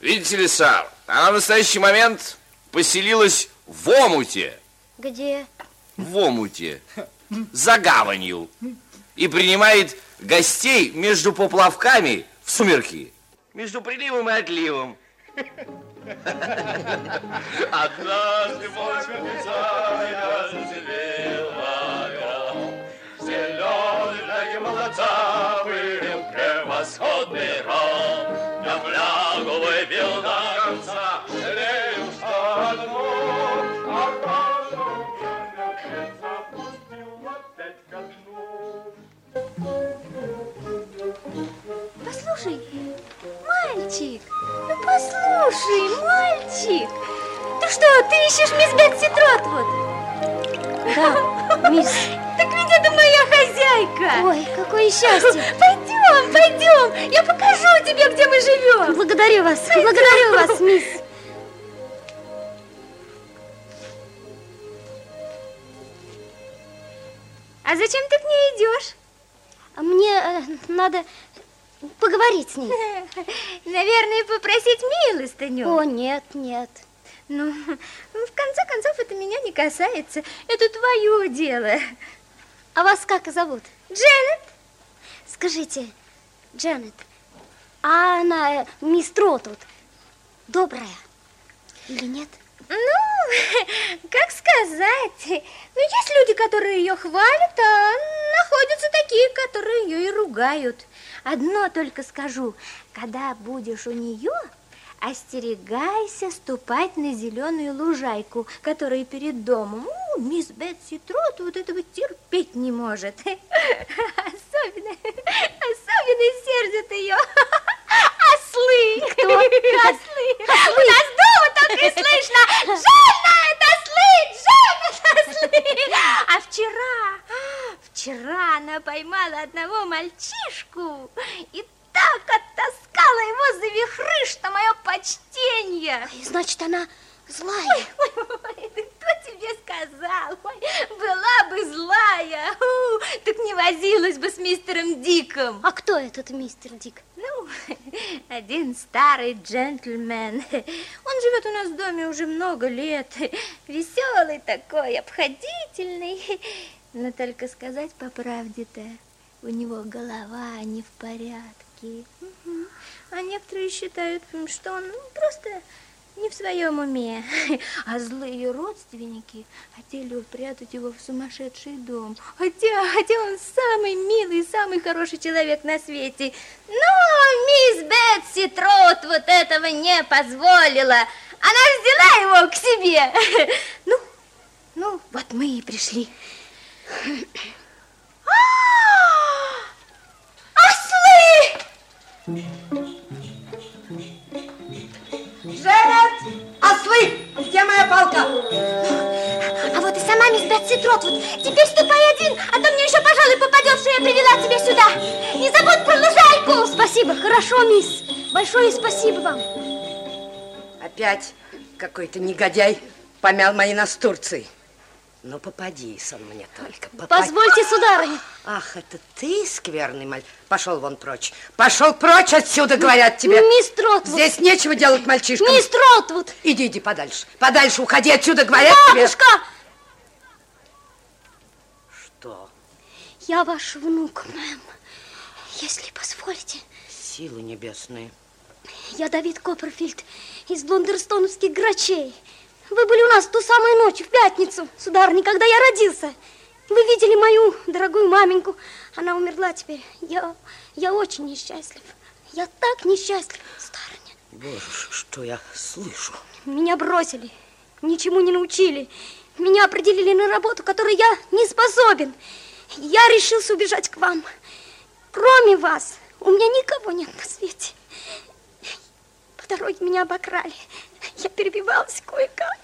Видите ли, сэр, она в настоящий момент поселилась в омуте. Где? В омуте. За гаванью. И принимает гостей между поплавками в сумерки. Между приливом и отливом. Однажды выпил до конца, жалею, что одну, а разум мертвеца пустил опять ко дну. Послушай, мальчик, ну послушай, мальчик. Ты что, ты ищешь мисс Бетси Тротвуд? Да, мисс. Так ведь это моя хозяйка. Ой, какое счастье. Пойдем, пойдем, я покажу тебе, где живем. Благодарю вас, благодарю вас, мисс. А зачем ты к ней идешь? Мне э, надо поговорить с ней. Наверное, попросить милостыню. О, нет, нет. Ну, в конце концов, это меня не касается. Это твое дело. А вас как зовут? Дженнет. Скажите, Дженнет, а она, э, мисс Тротвуд, добрая или нет? Ну, как сказать. Ну, есть люди, которые ее хвалят, а находятся такие, которые ее и ругают. Одно только скажу, когда будешь у нее, остерегайся ступать на зеленую лужайку, которая перед домом. У, мисс Бетси Трот вот этого терпеть не может. Особенно сердят ее ослы. Кто? Ослы. У нас дома только и слышно «Дженнет, ослы! Дженнет, ослы!» А вчера, вчера она поймала одного мальчишку и так оттаскала его за вихры, что мое почтение. Значит, она злая. Ой, ой, ой, да кто тебе сказал? Ой, была бы злая, у, так не возилась бы с мистером Диком. А кто этот мистер Дик? Ну, один старый джентльмен. Он живет у нас в доме уже много лет. Веселый такой, обходительный. Но только сказать по правде-то, у него голова не в порядке. Мгм. А некоторые считают, что он ну, просто не в своем уме. А злые родственники хотели упрятать его в сумасшедший дом. Хотя, хотя он самый милый, самый хороший человек на свете. Но мисс Бетси Трот вот этого не позволила. Она взяла его к себе. Ну, ну, вот мы и пришли. А! Ослы! Дженнет, ослы! Где моя палка? А вот и сама мисс Бетси Тротвуд. Теперь ступай один, а то мне еще, пожалуй, попадет, что я привела тебя сюда. Не забудь про лужайку. Спасибо, хорошо, мисс. Большое спасибо вам. Опять какой-то негодяй помял мои настурции. Ну, попадись он мне только. попади. Позвольте, сударыня. Ах, это ты, скверный маль. Пошел вон прочь. Пошел прочь отсюда, говорят тебе. Мисс Тротвуд. Здесь нечего делать мальчишкам. Мисс Тротвуд. Иди, иди подальше. Подальше уходи отсюда, говорят тебе. Бабушка! Что? Я ваш внук, мэм. Если позволите. Силы небесные. Я Давид Копперфильд из лондерстоновских грачей. Вы были у нас ту самую ночь, в пятницу, сударыня, когда я родился. Вы видели мою дорогую маменьку. Она умерла теперь. Я, я очень несчастлив. Я так несчастлив, сударыня. Боже, что я слышу? Меня бросили, ничему не научили. Меня определили на работу, которой я не способен. Я решился убежать к вам. Кроме вас, у меня никого нет на свете. По дороге меня обокрали. Я перебивалась кое-как.